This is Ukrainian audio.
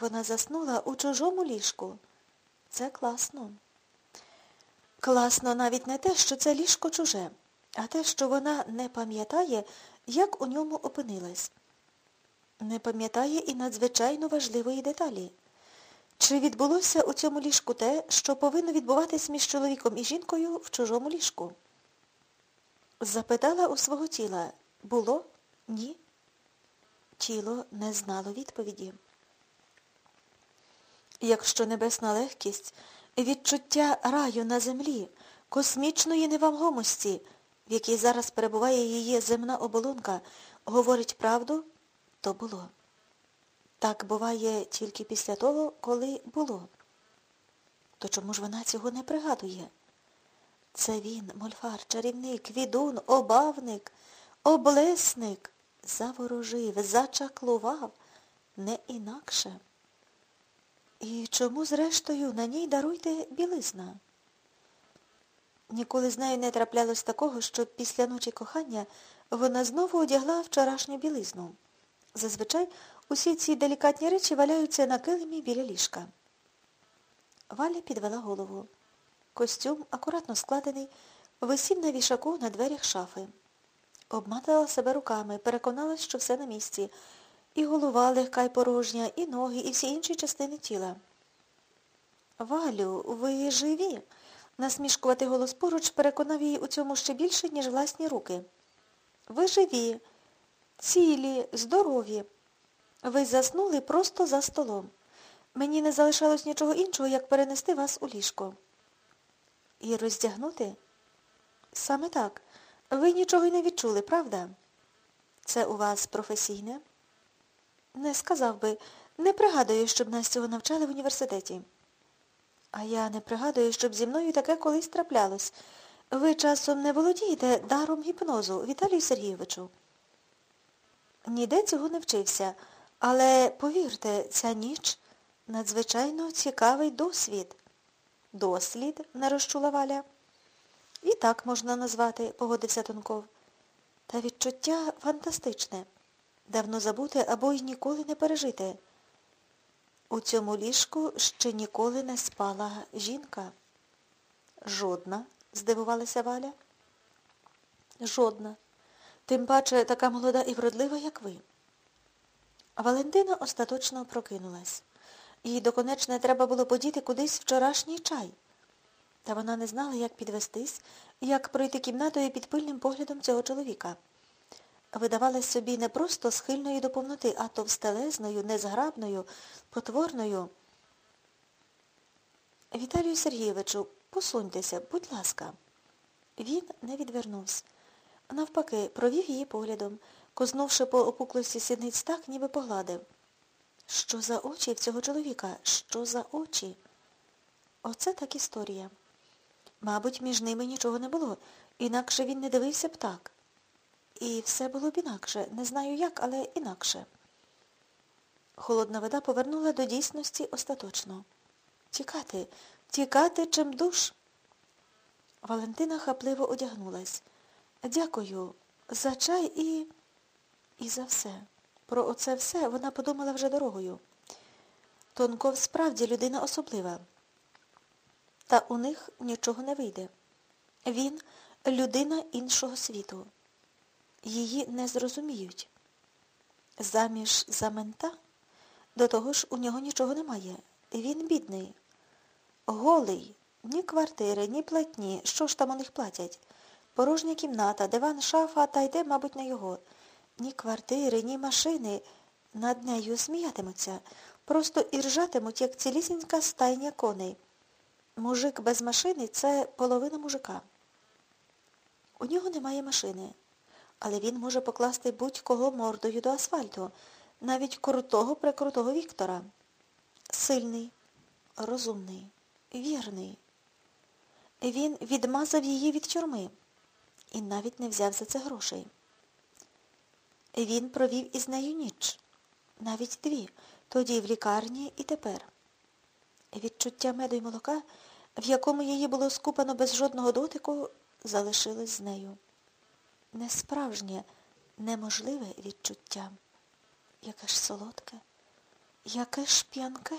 Вона заснула у чужому ліжку. Це класно. Класно навіть не те, що це ліжко чуже, а те, що вона не пам'ятає, як у ньому опинилась. Не пам'ятає і надзвичайно важливої деталі. Чи відбулося у цьому ліжку те, що повинно відбуватись між чоловіком і жінкою в чужому ліжку? Запитала у свого тіла, було? Ні? Тіло не знало відповіді. Якщо небесна легкість, відчуття раю на землі, космічної невагомості, в якій зараз перебуває її земна оболонка, говорить правду, то було. Так буває тільки після того, коли було. То чому ж вона цього не пригадує? Це він, мольфар, чарівник, відун, обавник, облесник, заворожив, зачаклував, не інакше. І чому, зрештою, на ній даруйте білизна? Ніколи з нею не траплялось такого, щоб після ночі кохання вона знову одягла вчорашню білизну. Зазвичай усі ці делікатні речі валяються на килимі біля ліжка. Валя підвела голову. Костюм, акуратно складений, висів на вішаку на дверях шафи. Обматала себе руками, переконалась, що все на місці. І голова легка й порожня, і ноги, і всі інші частини тіла. Валю, ви живі? Насмішкувати голос поруч переконав її у цьому ще більше, ніж власні руки. Ви живі, цілі, здорові. Ви заснули просто за столом. Мені не залишалось нічого іншого, як перенести вас у ліжко. І роздягнути? Саме так. Ви нічого й не відчули, правда? Це у вас професійне? Не сказав би. Не пригадую, щоб нас цього навчали в університеті. А я не пригадую, щоб зі мною таке колись траплялось. Ви часом не володієте даром гіпнозу, Віталію Сергійовичу. Ніде цього не вчився, але, повірте, ця ніч надзвичайно цікавий досвід. Дослід, не розчула Валя. І так можна назвати, погодився Тонков. Та відчуття фантастичне. Давно забути або й ніколи не пережити. У цьому ліжку ще ніколи не спала жінка. Жодна, здивувалася Валя. Жодна. Тим паче така молода і вродлива, як ви. Валентина остаточно прокинулась. Їй доконечне треба було подіти кудись вчорашній чай. Та вона не знала, як підвестись, як пройти кімнатою під пильним поглядом цього чоловіка. Видавалась собі не просто схильною до повноти, а товстелезною, незграбною, потворною. Віталію Сергійовичу, посуньтеся, будь ласка. Він не відвернувся. Навпаки, провів її поглядом, кознувши по опуклості сідниць так, ніби погладив. Що за очі в цього чоловіка? Що за очі? Оце так історія. Мабуть, між ними нічого не було, інакше він не дивився б так. І все було б інакше. Не знаю як, але інакше. Холодна вода повернула до дійсності остаточно. Тікати, тікати чим душ. Валентина хапливо одягнулась. Дякую за чай і... і за все. Про оце все вона подумала вже дорогою. Тонков справді людина особлива. Та у них нічого не вийде. Він людина іншого світу. Її не зрозуміють. Заміж за мента? До того ж у нього нічого немає. Він бідний. Голий. Ні квартири, ні платні. Що ж там у них платять? Порожня кімната, диван, шафа, та йде, мабуть, на його. Ні квартири, ні машини. Над нею сміятимуться. Просто іржатимуть, як цілісінька стайня коней. Мужик без машини це половина мужика. У нього немає машини, але він може покласти будь-кого мордою до асфальту, навіть крутого прикрутого Віктора. Сильний, розумний, вірний. Він відмазав її від тюрми і навіть не взяв за це грошей. Він провів із нею ніч, навіть дві, тоді в лікарні і тепер. Відчуття меду й молока, в якому її було скупано без жодного дотику, залишилось з нею. Несправжнє, неможливе відчуття. Яке ж солодке, Яке ж п'янке?